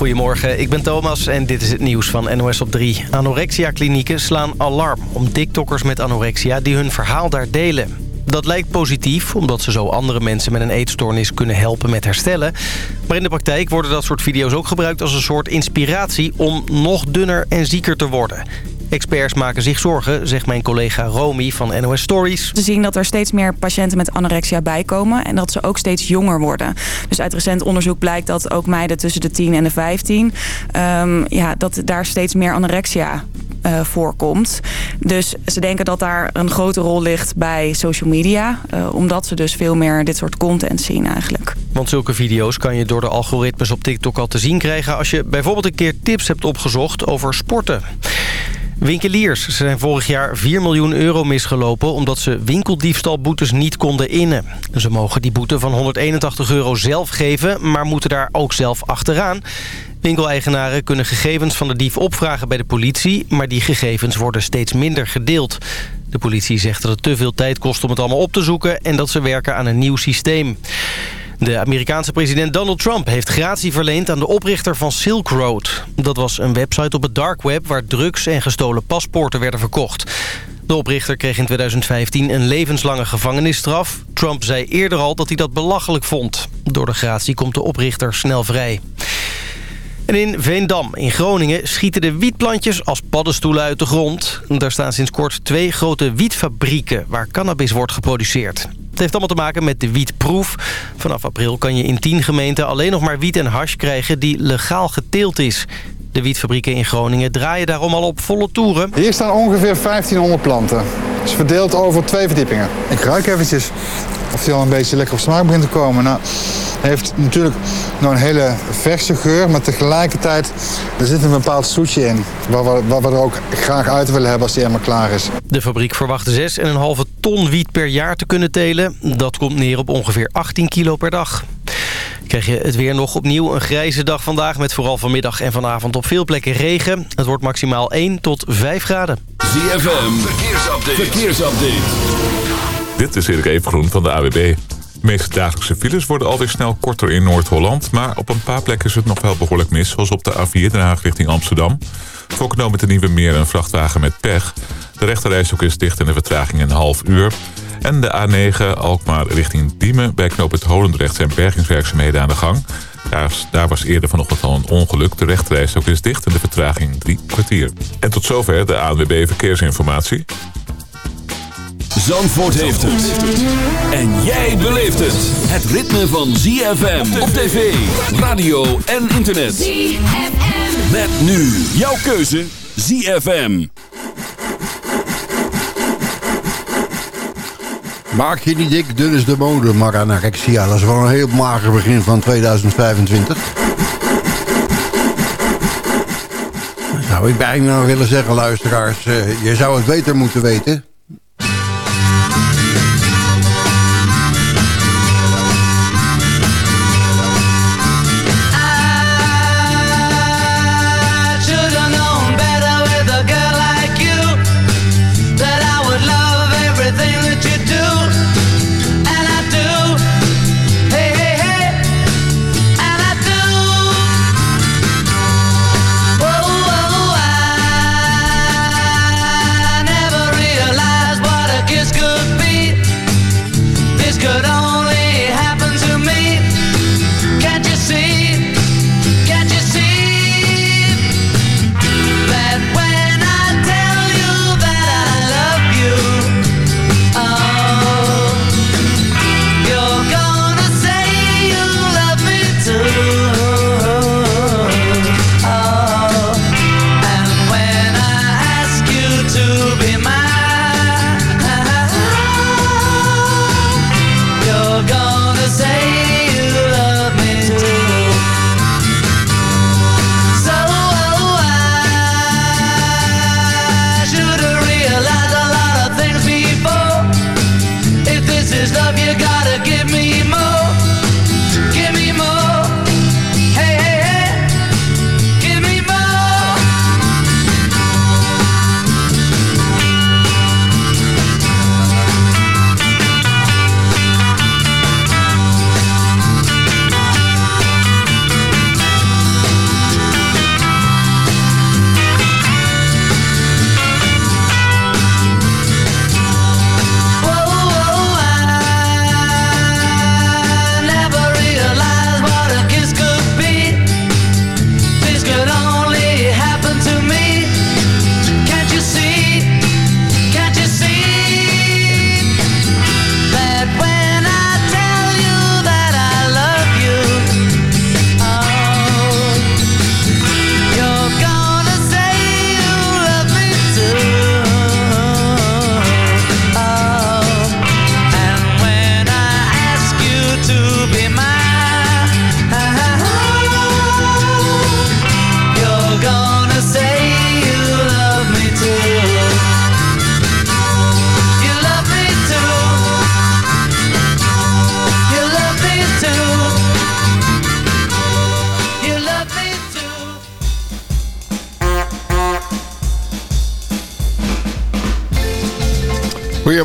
Goedemorgen, ik ben Thomas en dit is het nieuws van NOS op 3. Anorexia-klinieken slaan alarm om tiktokkers met anorexia die hun verhaal daar delen. Dat lijkt positief, omdat ze zo andere mensen met een eetstoornis kunnen helpen met herstellen. Maar in de praktijk worden dat soort video's ook gebruikt als een soort inspiratie om nog dunner en zieker te worden. Experts maken zich zorgen, zegt mijn collega Romy van NOS Stories. We zien dat er steeds meer patiënten met anorexia bijkomen en dat ze ook steeds jonger worden. Dus uit recent onderzoek blijkt dat ook meiden tussen de 10 en de 15... Um, ja, dat daar steeds meer anorexia uh, voorkomt. Dus ze denken dat daar een grote rol ligt bij social media. Uh, omdat ze dus veel meer dit soort content zien eigenlijk. Want zulke video's kan je door de algoritmes op TikTok al te zien krijgen... als je bijvoorbeeld een keer tips hebt opgezocht over sporten. Winkeliers zijn vorig jaar 4 miljoen euro misgelopen... omdat ze winkeldiefstalboetes niet konden innen. Ze mogen die boete van 181 euro zelf geven... maar moeten daar ook zelf achteraan. Winkeleigenaren kunnen gegevens van de dief opvragen bij de politie... maar die gegevens worden steeds minder gedeeld. De politie zegt dat het te veel tijd kost om het allemaal op te zoeken... en dat ze werken aan een nieuw systeem. De Amerikaanse president Donald Trump heeft gratie verleend aan de oprichter van Silk Road. Dat was een website op het dark web waar drugs en gestolen paspoorten werden verkocht. De oprichter kreeg in 2015 een levenslange gevangenisstraf. Trump zei eerder al dat hij dat belachelijk vond. Door de gratie komt de oprichter snel vrij. En in Veendam in Groningen schieten de wietplantjes als paddenstoelen uit de grond. Daar staan sinds kort twee grote wietfabrieken waar cannabis wordt geproduceerd. Het heeft allemaal te maken met de wietproef. Vanaf april kan je in tien gemeenten alleen nog maar wiet en hash krijgen die legaal geteeld is. De wietfabrieken in Groningen draaien daarom al op volle toeren. Hier staan ongeveer 1500 planten. Het is verdeeld over twee verdiepingen. Ik ruik eventjes of die al een beetje lekker op smaak begint te komen. Nou, heeft natuurlijk nog een hele verse geur, maar tegelijkertijd er zit een bepaald zoetje in. Wat we, wat we er ook graag uit willen hebben als die helemaal klaar is. De fabriek verwacht 6,5 ton wiet per jaar te kunnen telen. Dat komt neer op ongeveer 18 kilo per dag. Krijg je het weer nog opnieuw een grijze dag vandaag... met vooral vanmiddag en vanavond op veel plekken regen. Het wordt maximaal 1 tot 5 graden. ZFM, verkeersupdate. verkeersupdate. Dit is Erik Evengroen van de AWB. De meeste dagelijkse files worden alweer snel korter in Noord-Holland... maar op een paar plekken is het nog wel behoorlijk mis... zoals op de A4 Den Haag richting Amsterdam. Voorgenomen met de Nieuwe Meer een vrachtwagen met pech. De rechterrijstok is dicht en de vertraging een half uur... En de A9 Alkmaar richting Diemen bij knoop Holendrecht zijn bergingswerkzaamheden aan de gang. Daar, was eerder vanochtend al een ongeluk. De rechterreis ook is dicht en de vertraging drie kwartier. En tot zover de ANWB Verkeersinformatie. Zandvoort heeft het. En jij beleeft het. Het ritme van ZFM op tv, radio en internet. ZFM. Met nu jouw keuze ZFM. Maak je niet dik, dun is de mode, maar anorexia. Dat is wel een heel mager begin van 2025. Zou ik bijna nou willen zeggen, luisteraars. Uh, je zou het beter moeten weten.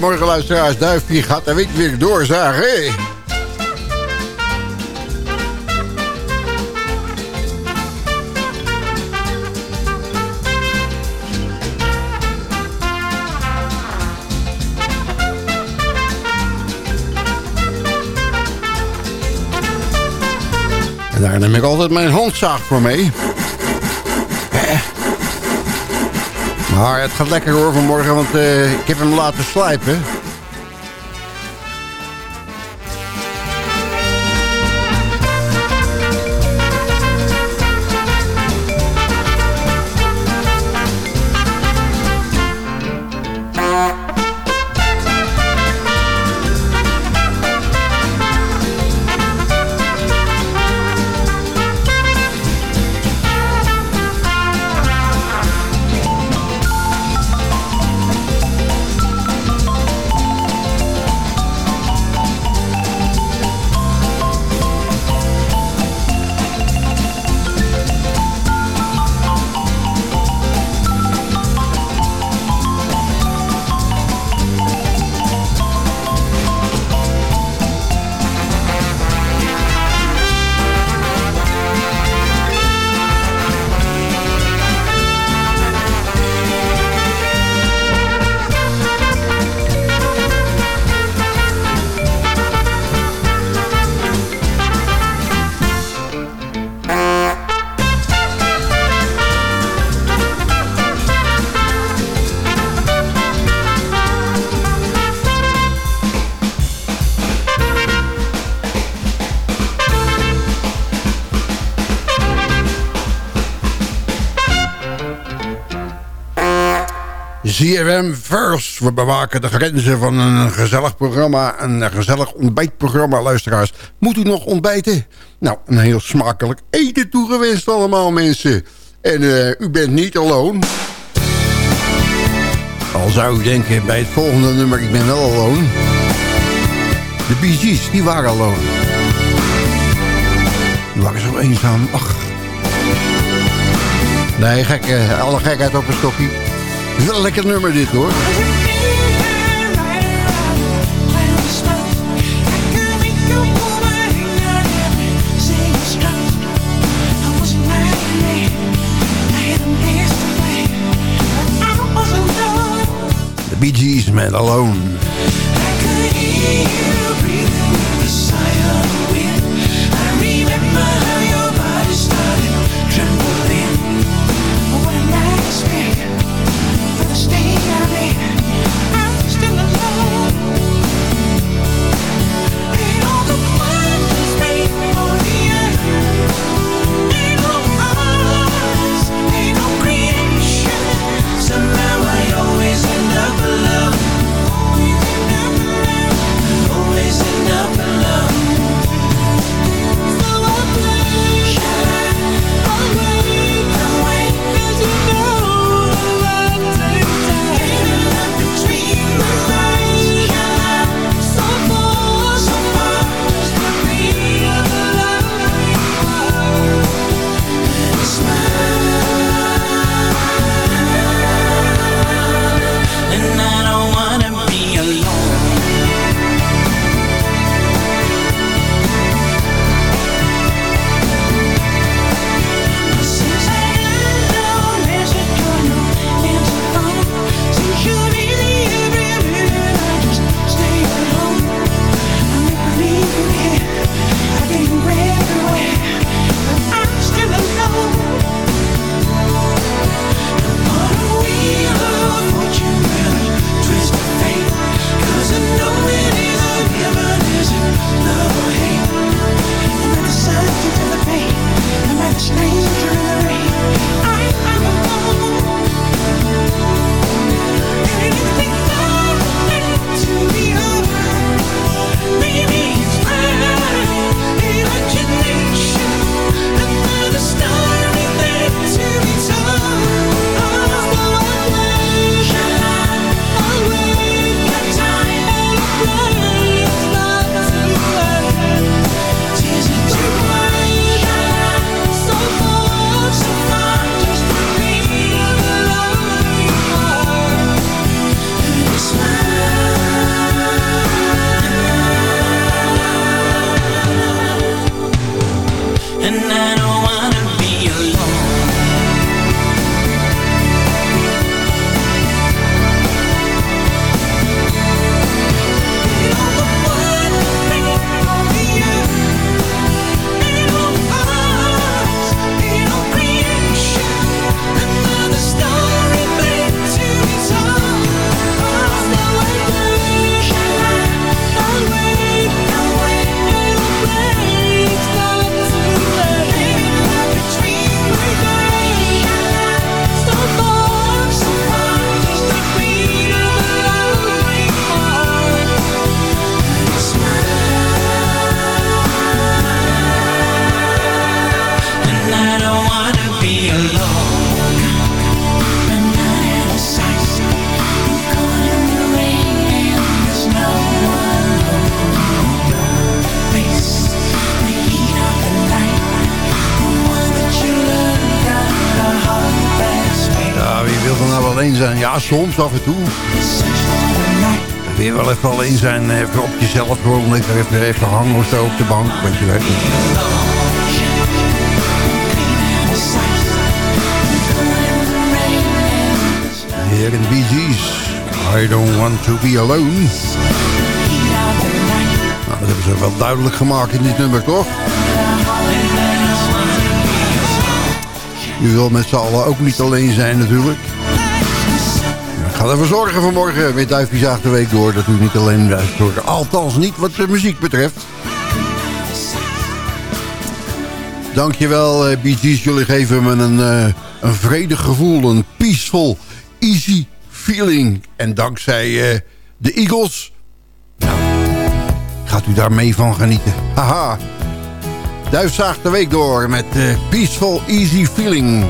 Goedemorgen luisteraars, Duifje gaat de week weer doorzagen. En daar neem ik altijd mijn handzaag voor mee. Maar het gaat lekker hoor vanmorgen, want uh, ik heb hem laten slijpen. CFM First. We bewaken de grenzen van een gezellig programma. Een gezellig ontbijtprogramma, luisteraars. Moet u nog ontbijten? Nou, een heel smakelijk eten toegewenst allemaal, mensen. En uh, u bent niet alone. Al zou u denken bij het volgende nummer, ik ben wel alone. De Gees, die waren alone. Die waren zo eenzaam. Ach. Nee, gek, alle gekheid op een stokje. Is wel een lekker nummer dit hoor. The Bee Gees, Man Alone. Soms af en toe. Weer wel even alleen zijn, even op jezelf gewoon even, even, even hangen of zo op de bank. Weet je wel. Hier in Bee Gees. I don't want to be alone. Nou, dat hebben ze wel duidelijk gemaakt in dit nummer, toch? Je wil met z'n allen ook niet alleen zijn natuurlijk ga ervoor zorgen vanmorgen met Duifjes de week door... dat u niet alleen luistert, althans niet wat de muziek betreft. Dankjewel, uh, Bee Gees. Jullie geven me een, uh, een vredig gevoel, een peaceful, easy feeling. En dankzij uh, de Eagles... Nou, gaat u daar mee van genieten. Haha. Duifzaag de week door met Peaceful Easy Feeling.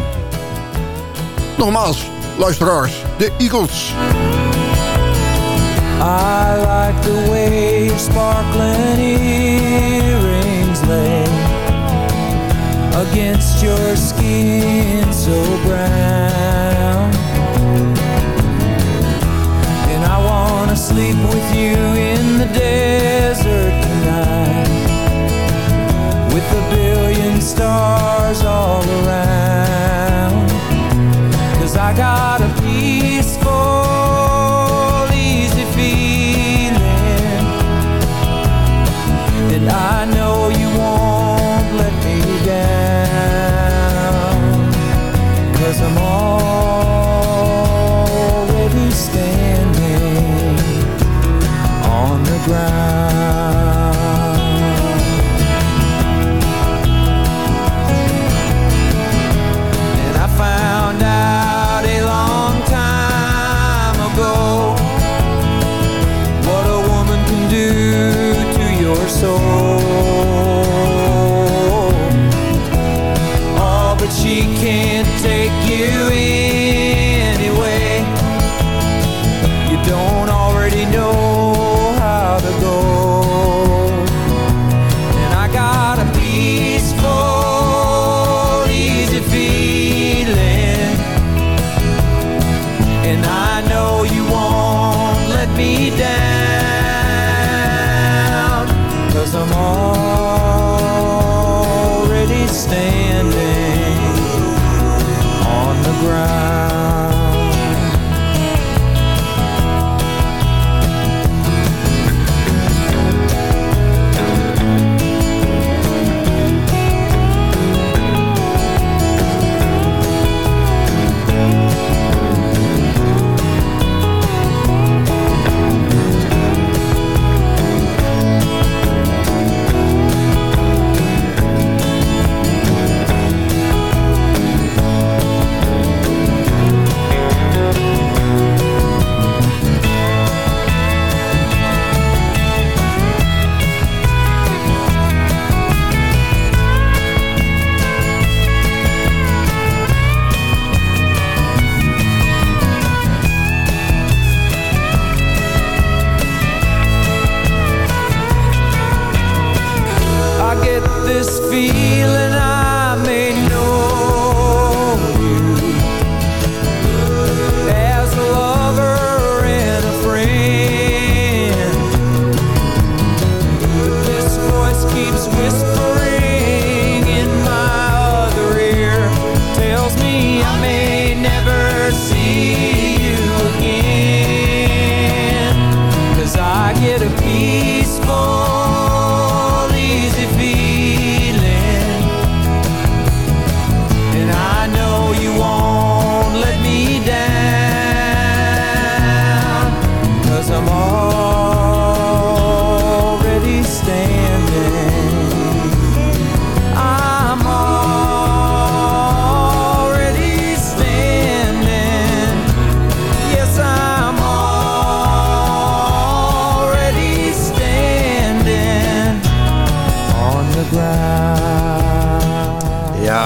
Nogmaals, luisteraars, de Eagles. I like the way sparkling earrings lay Against your skin so brown And I wanna sleep with you in the desert tonight With a billion stars all around I got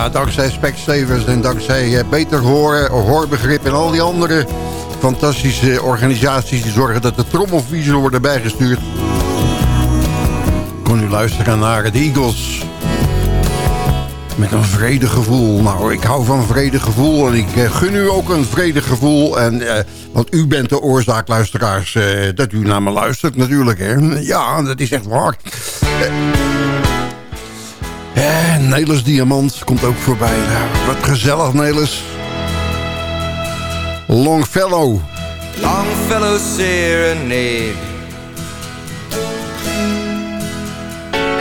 Ja, dankzij Specsavers en dankzij Beter Horen, Hoorbegrip en al die andere fantastische organisaties... die zorgen dat de trommelviezen worden bijgestuurd. Kon u luisteren naar de Eagles met een vredegevoel. Nou, ik hou van vredegevoel en ik uh, gun u ook een vredegevoel. En, uh, want u bent de oorzaak, luisteraars, dat u naar me luistert natuurlijk. Hè? Ja, dat is echt waar. Eh, Nelis Diamant komt ook voorbij. Nou, wat gezellig, Nelis. Longfellow. Longfellow Serenade.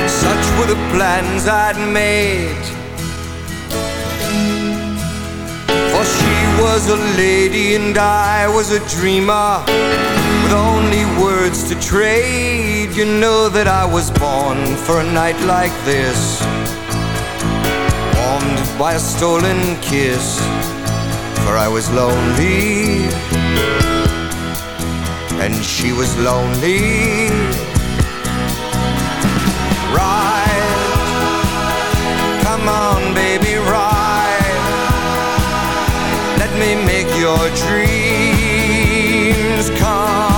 Such were the plans I'd made. For she was a lady and I was a dreamer With only words to trade. You know that I was born for a night like this Warmed by a stolen kiss For I was lonely. And she was lonely. Right Come on baby, ride. Let me make your dreams come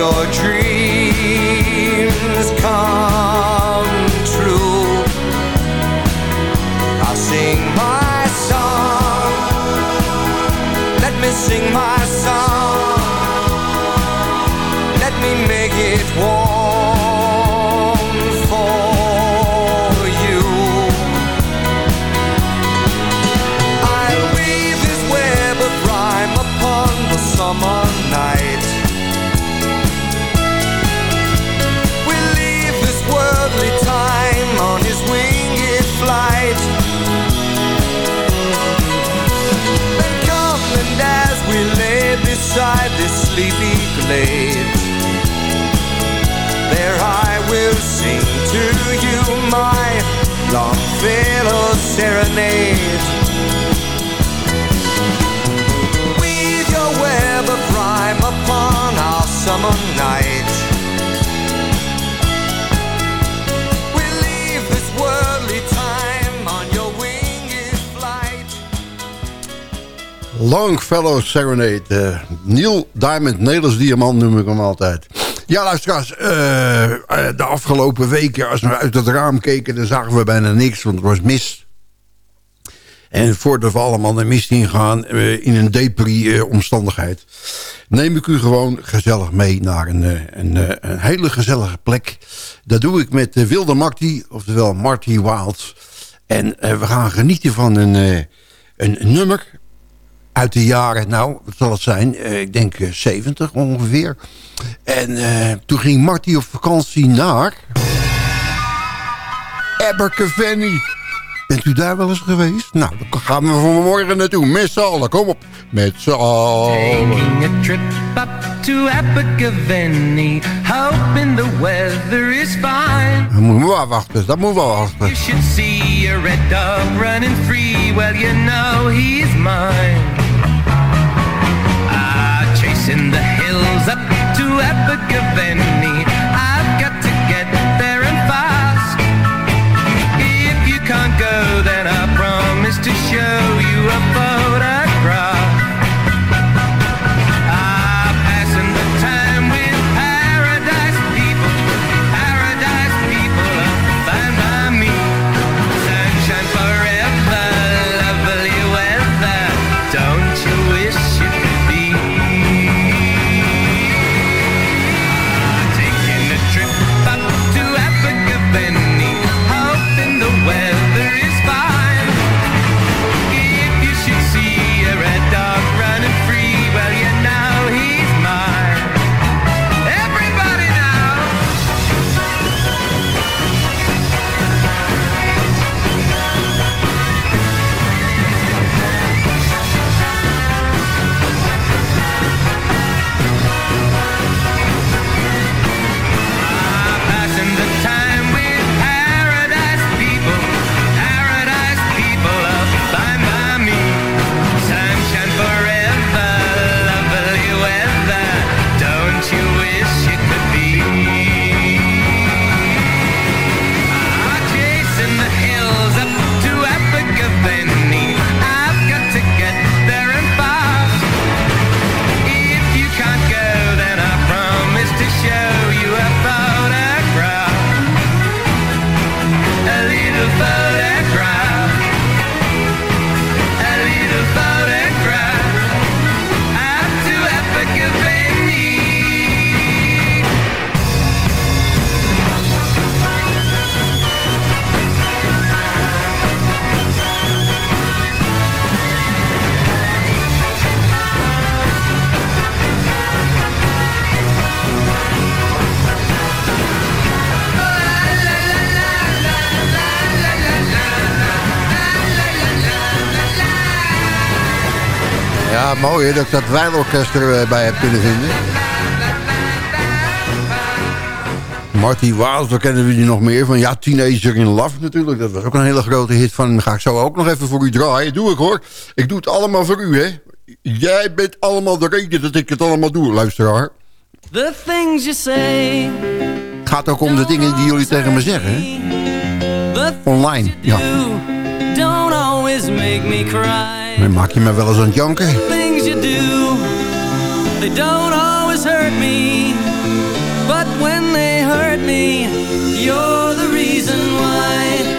Your dreams come true. I'll sing my song. Let me sing my song. Let me make it warm sleepy glade, there I will sing to you my Longfellow serenade. Weave your web of rhyme upon our summer night. Longfellow Serenade. eh, Neil Diamond, Nederlands Diamant noem ik hem altijd. Ja, luisteraars, eh, de afgelopen weken, als we uit het raam keken... dan zagen we bijna niks, want het was mist. En voordat we allemaal de mist ingaan, eh, in een depri-omstandigheid... neem ik u gewoon gezellig mee naar een, een, hele gezellige plek. Dat doe ik met Wilde Marty, oftewel Marty Wild. En we gaan genieten van een, een nummer uit de jaren, nou, wat zal het zijn? Eh, ik denk eh, 70 ongeveer. En eh, toen ging Marty op vakantie naar... Abergavenny. Bent u daar wel eens geweest? Nou, dan gaan we vanmorgen naartoe. Met z'n allen, kom op. Met z'n allen. Taking a trip up to Abergavenny hoping the weather is fine. Dat moeten we wel wachten, dat moeten we wel wachten. You should see a red dog running free. Well, you know he's mine. The hills up to Abergavenny. Ja, mooi hè, dat ik dat wijnorkest erbij heb kunnen vinden. Marty Waals, daar kennen we die nog meer van. Ja, Teenager in Love natuurlijk. Dat was ook een hele grote hit van. Ga ik zo ook nog even voor u draaien. Doe ik hoor. Ik doe het allemaal voor u, hè. Jij bent allemaal de reden dat ik het allemaal doe, luisteraar. The things you say. Het gaat ook om de dingen die jullie tegen me zeggen, hè. Online, ja. don't always make me cry. Dan maak je me wel eens aan het janken. things you do, they don't always hurt me. But when they hurt me, you're the reason why.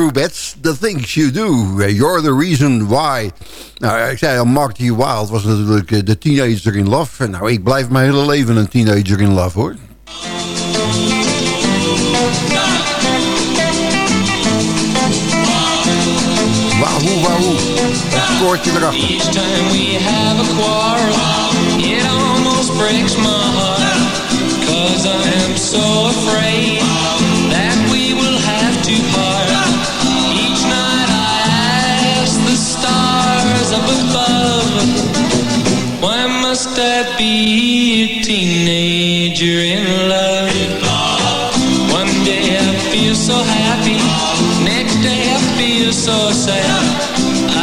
Rubettes, The Things You Do. You're the Reason Why. Nou, ik zei al, Mark T. Wild was natuurlijk eh, de teenager in love. En nou, ik blijf mijn hele leven een teenager in love, hoor. Wahoo, wahoo. Het koortje erachter. Each time we have a quarrel, it almost breaks my heart. Cause I am so afraid I be a teenager in love? One day I feel so happy, next day I feel so sad.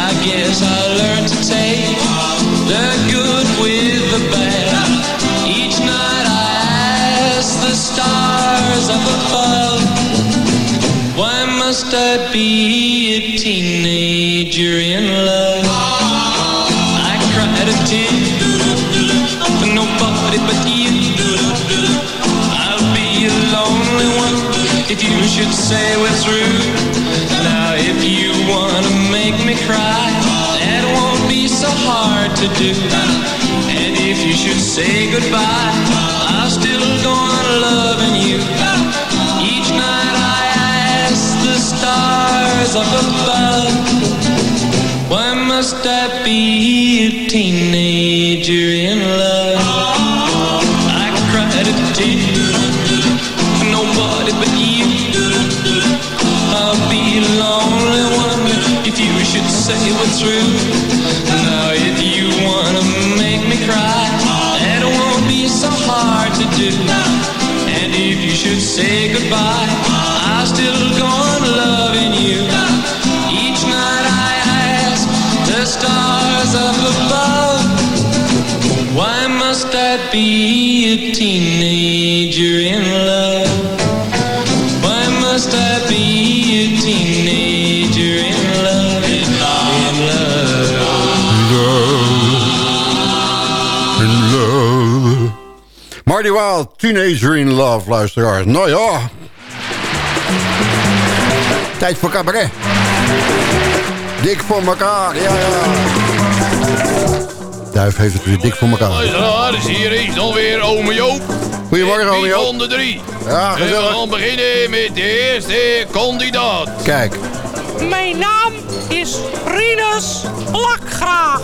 I guess I learned to take the good with the bad. Each night I ask the stars up above, why must I be a teenager in love? Should say we're through. Now if you wanna make me cry, that won't be so hard to do. And if you should say goodbye, I'll still go on loving you. Each night I ask the stars up above, why must I be a teenager say we're through. Now if you wanna make me cry, that won't be so hard to do. And if you should say goodbye, I'll still go on loving you. Each night I ask the stars up above, why must I be a teenager in love? Marty Wild, Teenager in Love, luisteraars. Nou ja. Tijd voor cabaret. Dik voor elkaar, ja ja. Duif heeft het weer dik voor elkaar. Luisteraars, hier is dan weer ome Joop. Goedemorgen, ome Joop. Van de drie. Ja, En we gezellig. gaan beginnen met de eerste kandidaat. Kijk, Mijn naam is Rinus Plakgraag.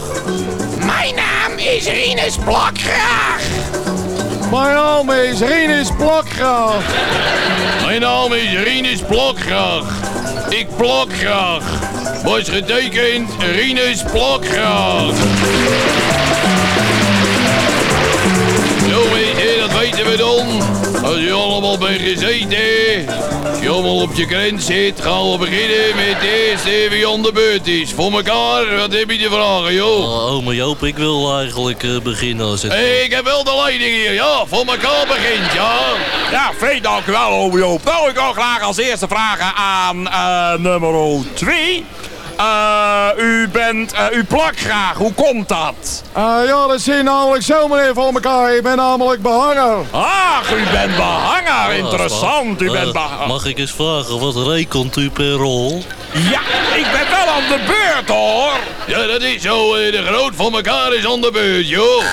Mijn naam is Rinus Plakgraag. Mijn naam is Rinus Plakgraag. Mijn naam is Rinus Plakgraag. Ik plak graag. Was getekend Rinus Plakgraag. Zo dat weten we dan. Als u allemaal bent gezeten, als je allemaal op je grens zit, gaan we beginnen met de eerste wie aan de beurt is. Voor elkaar, wat heb je te vragen, joh? Oh, ome Joop, ik wil eigenlijk eh, beginnen als het... Hey, ik heb wel de leiding hier, ja. Voor elkaar begint, ja. Ja, veel dank u wel, ome Joop. Nou, ik wil graag als eerste vragen aan eh, nummer 2. U bent, eh, u plakt graag, hoe komt dat? ja, dat zit namelijk zo, meneer Van elkaar. Ik ben namelijk behanger. Ach, u bent behanger, interessant. U eh, bent behanger. Mag ik eens vragen, wat rekent u per rol? Ja, ik ben wel aan de beurt, hoor. Ja, dat is zo. eh, De groot van elkaar is aan de beurt, joh.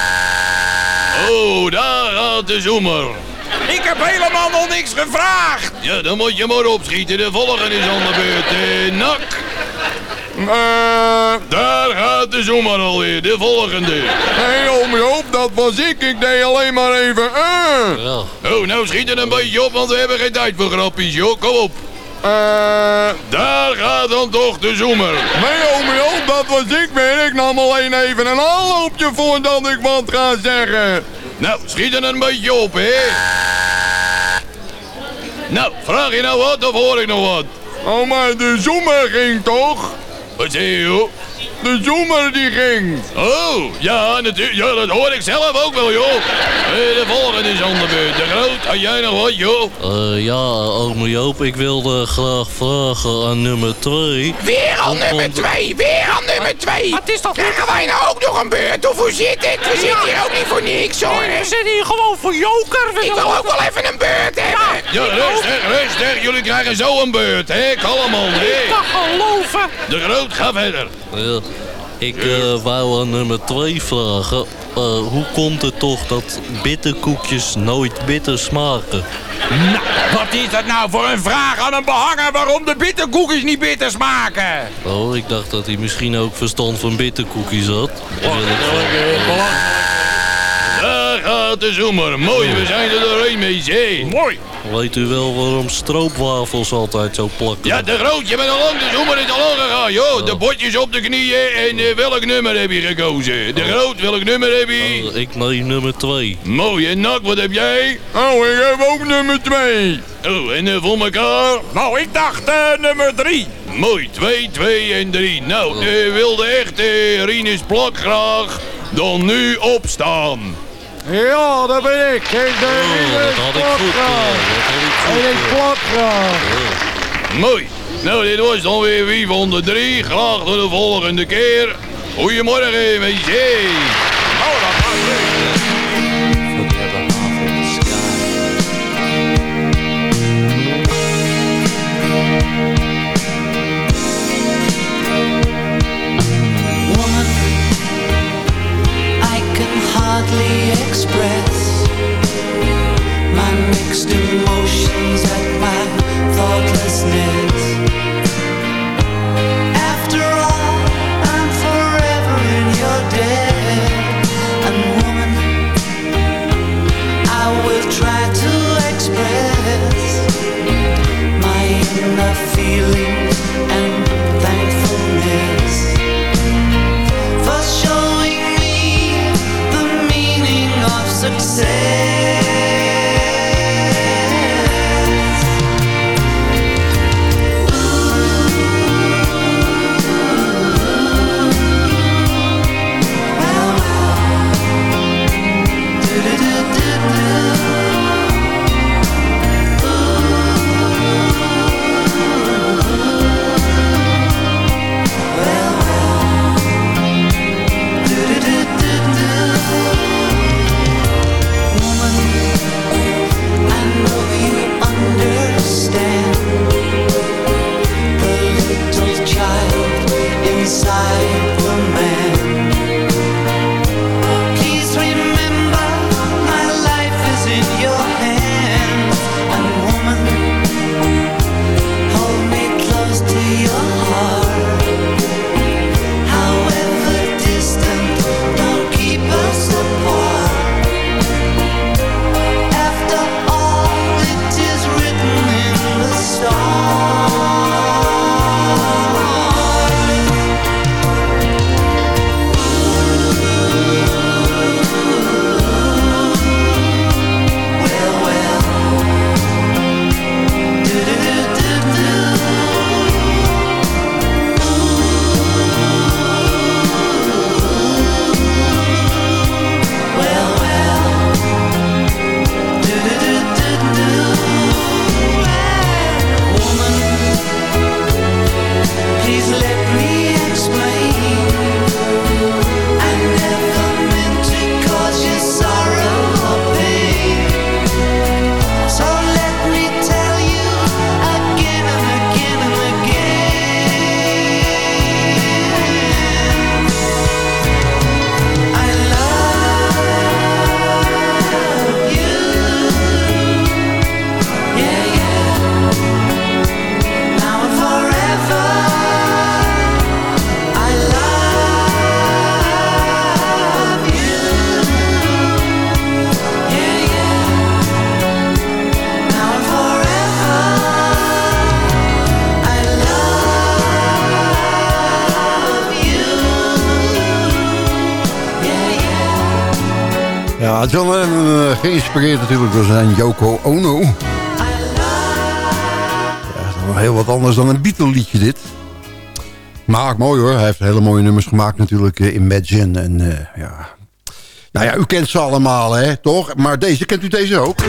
Oh, daar gaat de zoemer. Ik heb helemaal nog niks gevraagd. Ja, dan moet je maar opschieten. De volgende is aan de beurt. Eh, nak. Daar gaat de zoemer alweer. De volgende. Hé, hey, oom Joop, dat was ik. Ik deed alleen maar even... Ja. Oh, nou schiet er een beetje op, want we hebben geen tijd voor grappies, joh. Kom op. daar gaat dan toch de zoemer. Nee, oom Joop, dat was ik weer. Ik nam alleen even een aanloopje voordat ik wat ga zeggen. Nou, schiet er een beetje op, hè. Nou, vraag je nou wat of hoor ik nog wat? Oh, maar de zoemer ging toch? Wat zeg je? De zoemer die ging. Oh, ja, natuurlijk. Ja, dat hoor ik zelf ook wel, joh. Eh, de volgende is aan de beurt. De Groot, had jij nog wat, joh? Eh, ja, ome Joop, ik wilde graag vragen aan nummer 2. Weer aan nummer 2, weer aan nummer 2. Wat is dat? Krijgen wij nou ook nog een beurt? Of hoe zit het? We zitten hier ook niet voor niks, hoor. We zitten hier gewoon voor joker. Ik wil ook wel even een beurt hebben. Ja, rustig, rustig. Jullie krijgen zo een beurt, hè? Kalm, man, hè? kan geloven. De Groot, ga verder. Ja, ik eh, wou aan nummer 2 vragen. eh, hoe komt het toch dat bitterkoekjes nooit bitter smaken? Nou, wat is dat nou voor een vraag aan een behanger waarom de bitterkoekjes niet bitter smaken? Oh, ik dacht dat hij misschien ook verstand van bitterkoekjes had. Ik wil de zoemer. Mooi, we zijn er doorheen mee, zee. Mooi. Weet u wel waarom stroopwafels altijd zo plakken? Ja, de Groot, je bent al lang, de zoemer is al lang gegaan, joh. De botjes op de knieën en eh, welk nummer heb je gekozen? De Groot, welk nummer heb je? Oh, ik neem nummer 2. Mooi, en Nak, wat heb jij? Oh, ik heb ook nummer 2. Oh, en uh, voor elkaar? Nou, ik dacht eh, nummer 3. Mooi, 2, 2 en 3. Nou, de wilde echte Rinus Plak graag dan nu opstaan. Ja, dat ben ik. Ik ben Oh, dat had ik goed. dat had ik goed. En ik eh. plak graag. Mooi. Nou, dit was dan weer wie van de drie. Graag tot de volgende keer. Goedemorgen, meisje. Oh, dat express my mixed emotions geïnspireerd natuurlijk door zijn Yoko Ono. Ja, dat is wel heel wat anders dan een Beatle liedje dit. Maar mooi hoor, hij heeft hele mooie nummers gemaakt natuurlijk. Eh, Imagine en uh, ja... Nou ja, u kent ze allemaal hè, toch? Maar deze, kent u deze ook?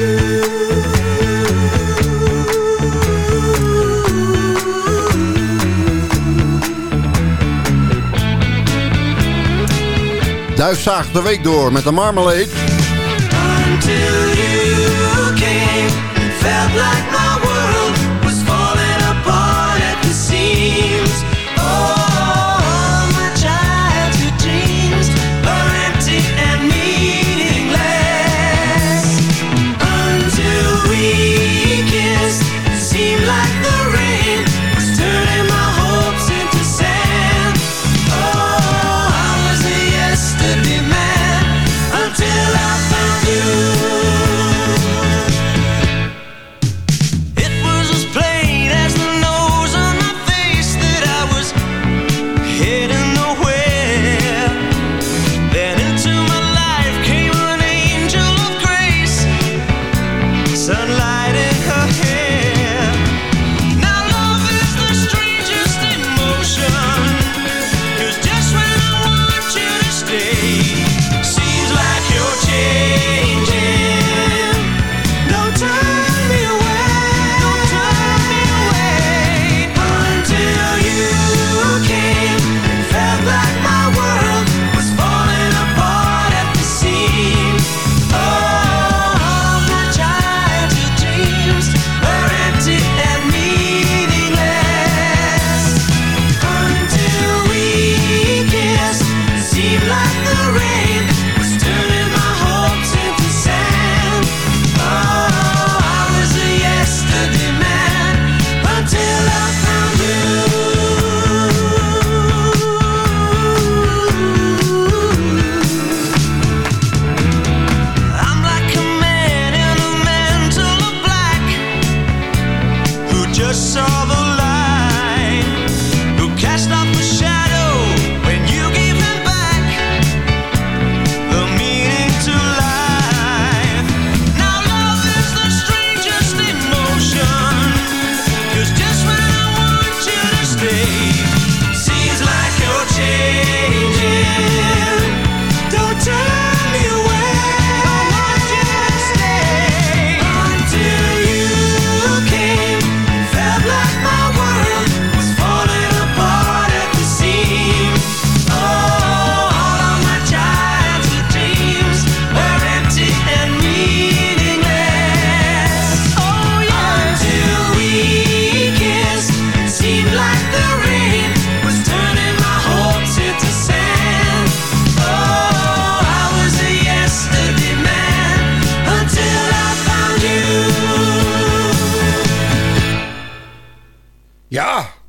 Duif de week door met de marmalade. until you came. it Felt like my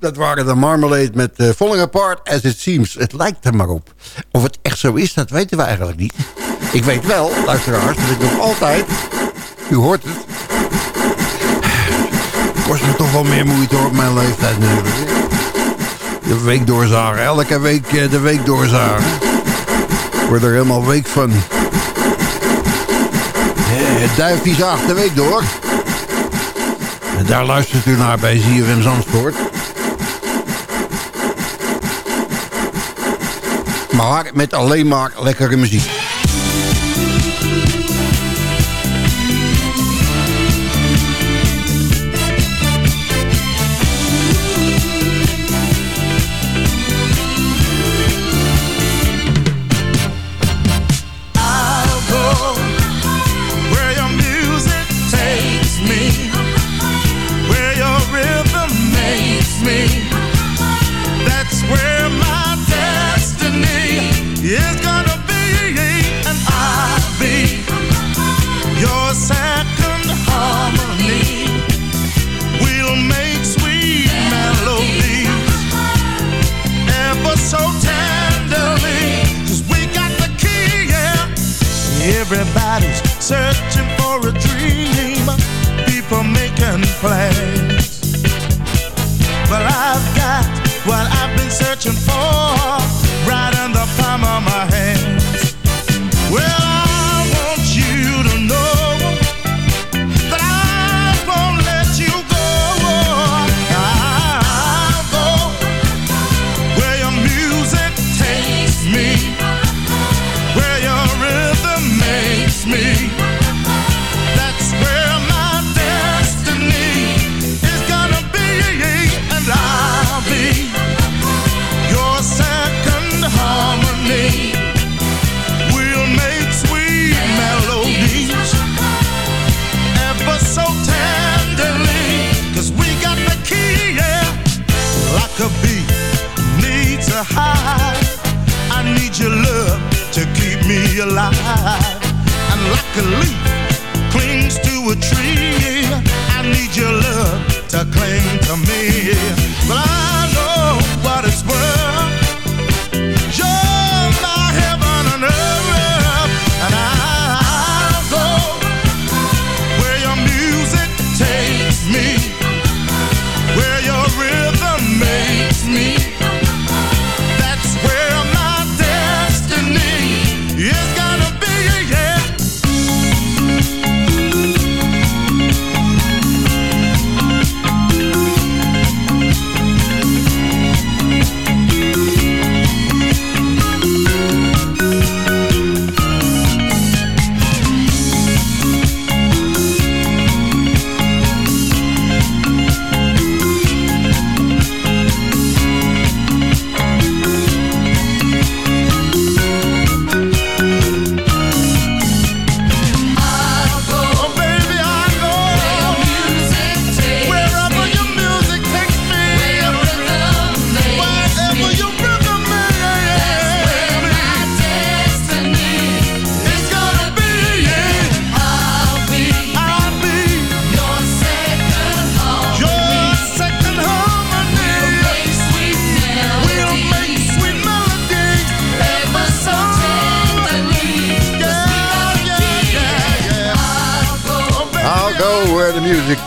Dat waren de Marmalade met eh, Falling Apart As It Seems. Het lijkt er maar op. Of het echt zo is, dat weten we eigenlijk niet. Ik weet wel, luisteraars, dat ik nog altijd... U hoort het. Kost me toch wel meer moeite op mijn leeftijd natuurlijk. De week doorzagen. Elke week eh, de week doorzagen. Ik word er helemaal week van. Eh, het duif die zaagt de week door. En daar luistert u naar bij ZFM Zandvoort. maar met alleen maar lekkere muziek.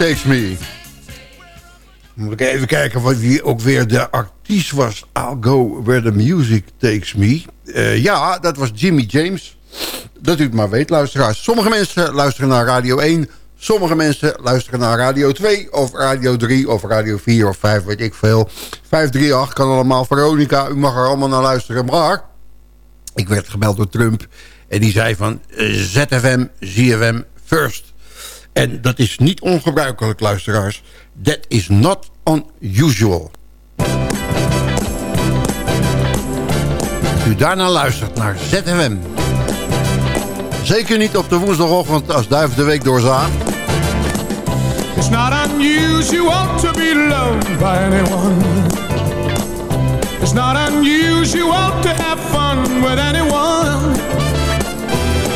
Takes me. Moet ik even kijken wat wie ook weer de artiest was. I'll go where the music takes me. Eh, ja, dat was Jimmy James. Dat u het maar weet, luisteraars. Sommige mensen luisteren naar Radio 1. Sommige mensen luisteren naar Radio 2 of Radio 3 of Radio 4 of 5, weet ik veel. 538 kan allemaal. Veronica, u mag er allemaal naar luisteren. Maar ik werd gebeld door Trump en die zei van eh, ZFM, ZFM first. En dat is niet ongebruikelijk, luisteraars. That is not unusual. U daarna luistert naar ZFM. Zeker niet op de woensdagochtend als duif de week doorzaagt. It's not unusual to be loved by anyone. It's not unusual to have fun with anyone.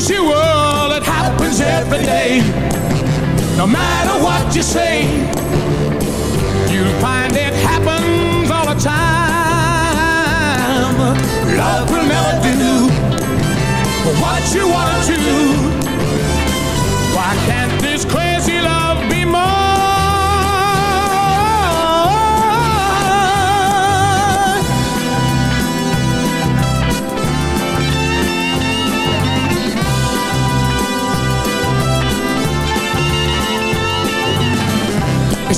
unusual, it happens every day. No matter what you say, you'll find it happens all the time. Love will never do what you want to. Why can't this crazy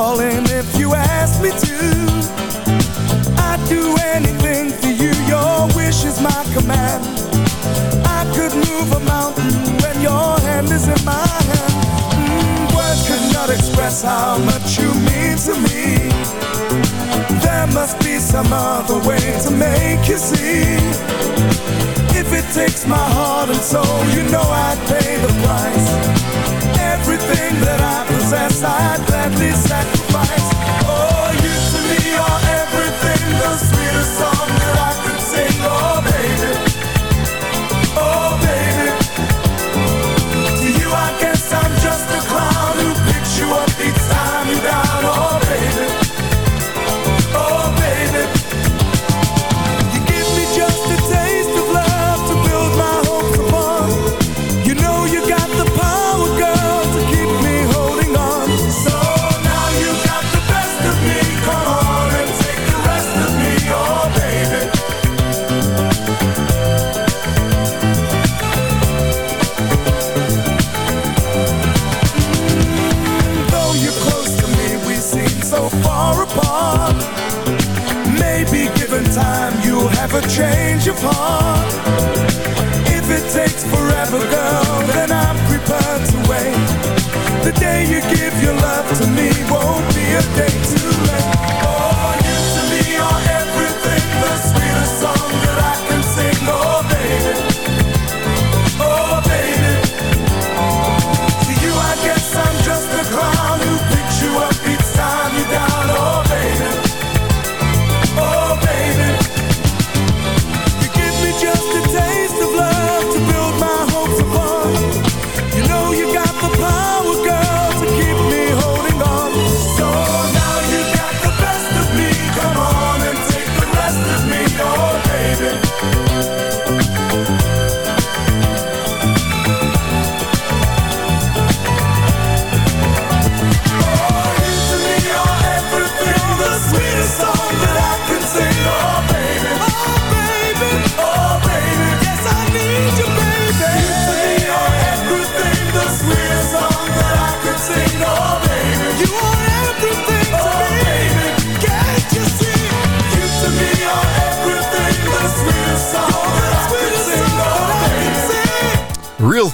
darling, if you ask me to. I'd do anything for you, your wish is my command. I could move a mountain when your hand is in my hand. Mm, words cannot express how much you mean to me. There must be some other way to make you see. If it takes my heart and soul, you know I'd pay the price Everything that I possess I'd gladly sacrifice. Oh, you to me are everything The sweetest song To me won't be a day too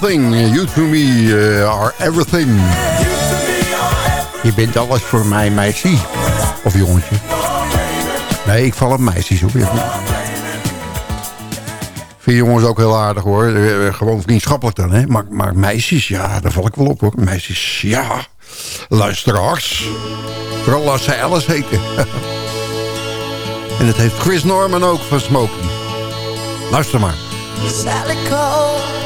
Thing. You to me uh, are everything. Je bent alles voor mij, meisje. Of jongetje. Nee, ik val op meisjes hoor. Vind jongens ook heel aardig hoor. Eh, eh, gewoon vriendschappelijk dan, hè. Maar, maar meisjes, ja, daar val ik wel op hoor. Meisjes, ja. Luisteraars. Vooral als zij alles heten. en dat heeft Chris Norman ook van Smokey. Luister maar. Sally Cole.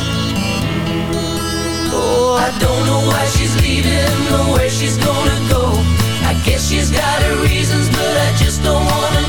Oh, I don't know why she's leaving or where she's gonna go. I guess she's got her reasons, but I just don't wanna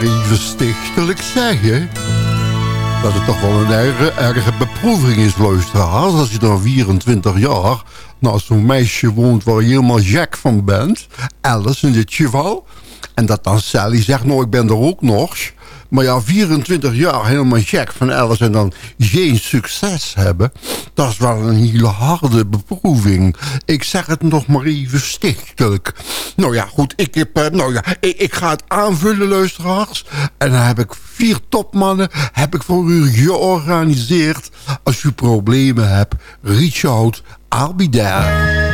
Even stichtelijk zeggen. Dat het toch wel een erge, erge beproeving is, luisteraars. Als je dan 24 jaar naast zo'n meisje woont waar je helemaal gek van bent. Alice in dit geval. En dat dan Sally zegt, nou ik ben er ook nog. Maar ja, 24 jaar helemaal gek van Alice en dan geen succes hebben. Dat is wel een hele harde beproeving. Ik zeg het nog maar even stichtelijk. Nou ja, goed, ik, heb, eh, nou ja, ik, ga het aanvullen, luisteraars. En dan heb ik vier topmannen heb ik voor u georganiseerd. Als u problemen hebt, reach out, I'll.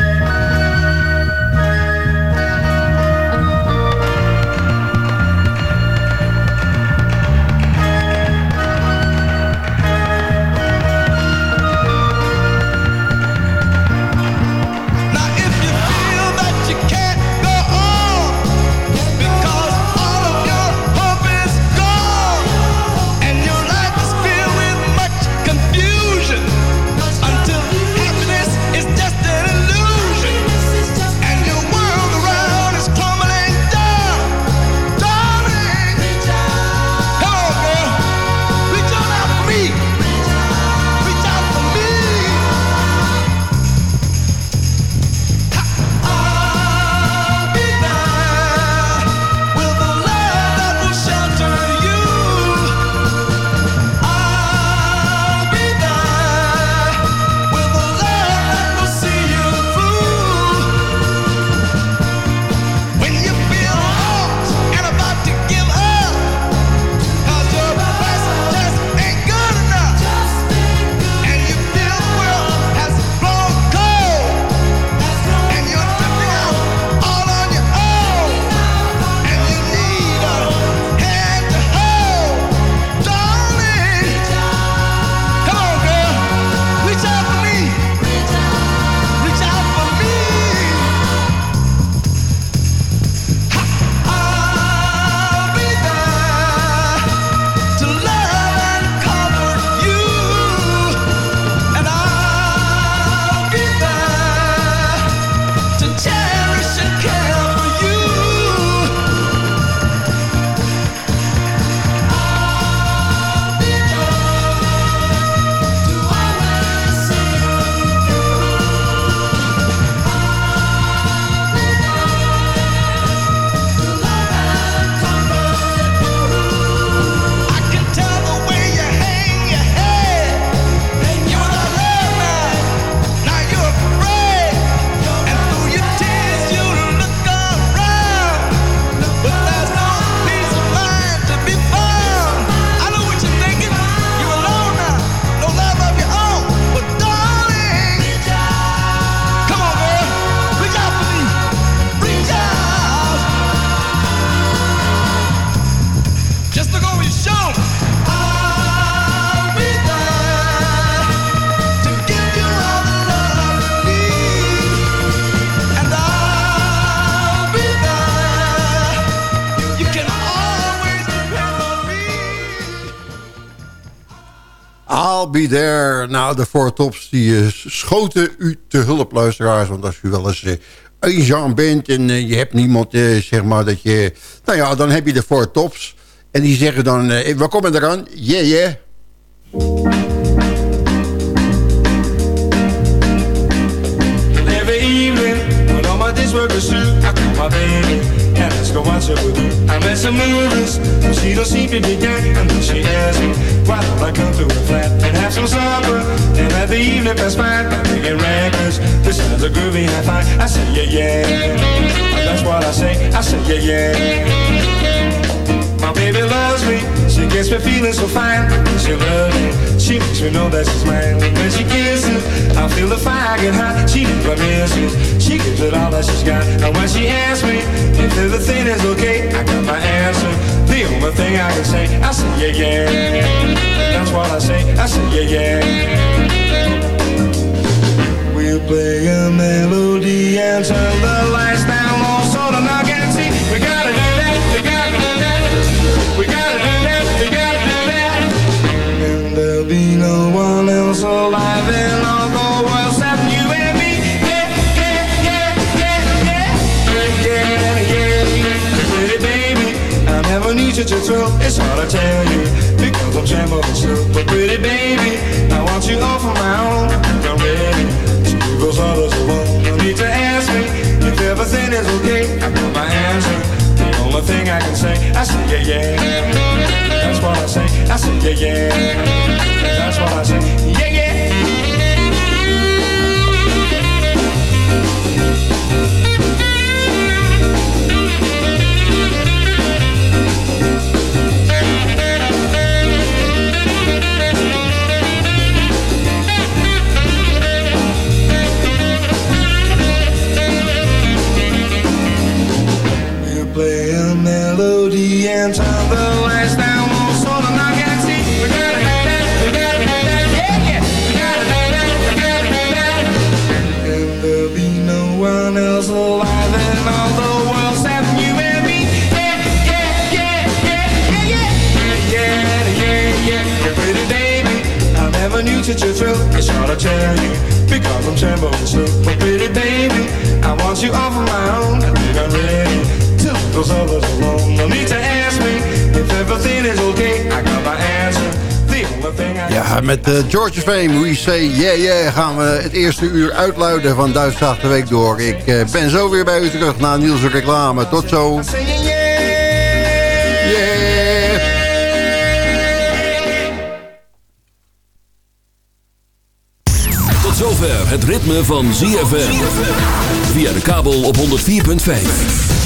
Be there. Nou, de Four Tops die eh, schoten u te hulp, luisteraars. Want als u wel eens eh, eenzaam bent en eh, je hebt niemand, zeg maar, dat je... Nou ja, dan heb je de Four Tops. En die zeggen dan, we komen eraan. Yeah, yeah. Every evening, when all my days I call my baby and ask her with. I met some movies, but she don't seem to be down. And then she asks me, why don't I come to her flat and have some supper? And let the evening pass by by making records This sounds a groovy high five. I say, yeah, yeah. That's what I say. I say, yeah, yeah. My baby loves me. She gets me feeling so fine. She me. She makes me know that she's mine. When she kisses, I feel the fire get hot. She never misses. She gives it all that she's got. And when she asks me if everything is okay, I got my answer. The only thing I can say, I say yeah yeah. That's what I say. I say yeah yeah. We'll play a melody and turn the lights down you to thrill. It's hard to tell you because I'm trembling still. But pretty baby, I want you all for my own. I'm ready to do those others alone. No need to ask me if everything is okay. I got my answer. The only thing I can say, I say yeah yeah. That's what I say. I say yeah yeah. That's what I say. Yeah yeah. We gotta do that, we gotta do there'll be no one else alive in all the world except you and me. Yeah, yeah, yeah, yeah, yeah, yeah, yeah, yeah, yeah. Pretty baby, I never knew such a thrill. It's hard to tell you because I'm. But pretty baby, I want you all for my own. I think I'm ready those others alone. No need to everything is okay. I got my answer. Ja, met uh, George Fame, We Say Yeah Yeah, gaan we het eerste uur uitluiden van Duitsdag de Week door. Ik eh, ben zo weer bij u terug na Niels' reclame. Tot zo. Tot zover het ritme van ZFM. Via de kabel op 104.5.